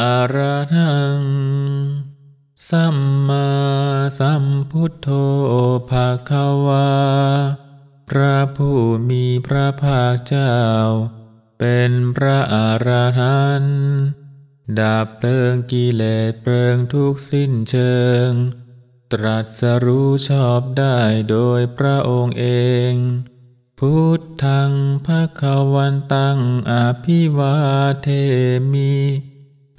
อรหัง สัมมาสัมพุทโธภาควา พระผู้มีพระภาคเจ้า เป็นพระอรหันต์ดับเพลิงกิเลสเพลิงทุกสิ้นเชิง ตรัสรู้ชอบได้โดยพระองค์เอง พุทธังภะควันตังอภิวาเทมิ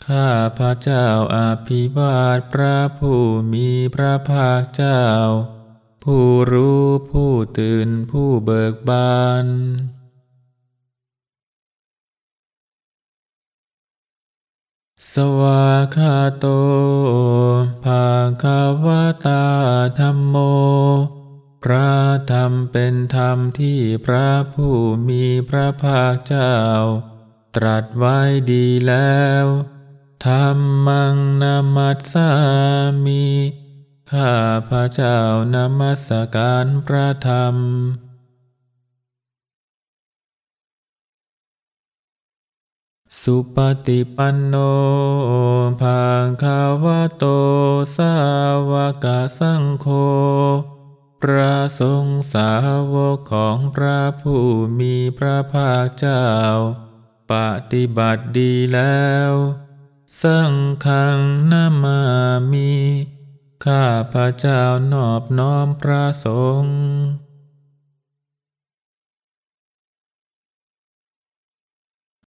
ข้าพระเจ้าอาภิวาทพระผู้มีพระภาคเจ้า ผู้รู้ผู้ตื่นผู้เบิกบาน สวาคาโตภาคาวตาธรรมโม พระธรรมเป็นธรรมที่พระผู้มีพระภาคเจ้า ตรัสไว้ดีแล้ว ธรรมังนามัสสามิข้าพระเจ้านมัสการพระธรรม สุปฏิปันโนภาคาวะโตสาวกสังโฆพระสงฆ์สาวกของพระผู้มีพระภาคเจ้า ปฏิบัติดีแล้ว สังขังนามามิข้าพระเจ้านอบน้อมพระสงฆ์